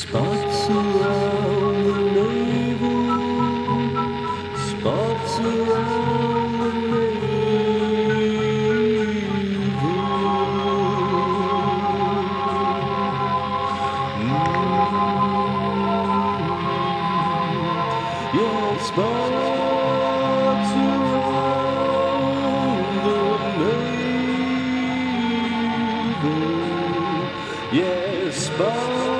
Spots around the navel, spots around the navel. Mm. Yeah, spots around the navel. Yeah, spots.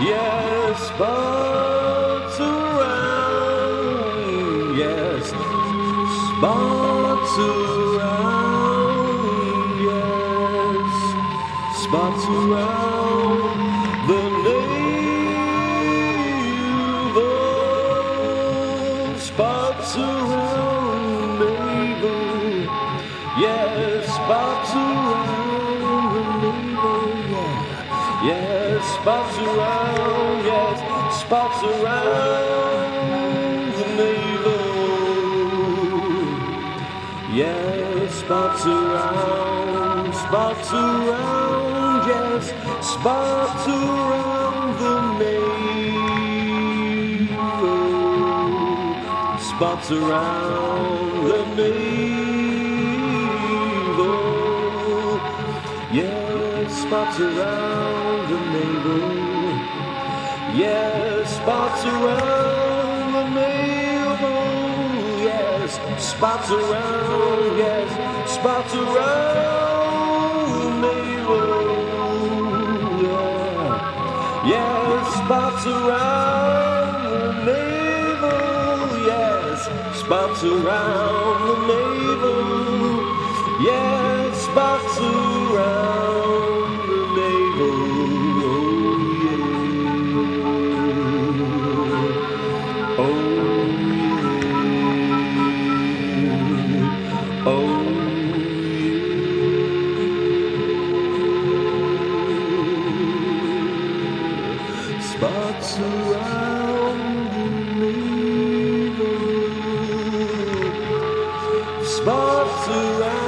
Yeah, spots around. Yes, spots around. Yes, spots around the navel. Spots around navel. Yes, yes, spots around. Yes, spots around the navel. Yes, spots around, spots around, yes, spots around the navel. Spots around the navel. Yes, spots around the navel. Yes, spots around the navel. Yes, spots around. Yes, spots around the navel. Yeah, yes, spots around the navel. Yes, spots around the navel. Yes, spots around Oh. Oh. Oh. Around the navel. Spots around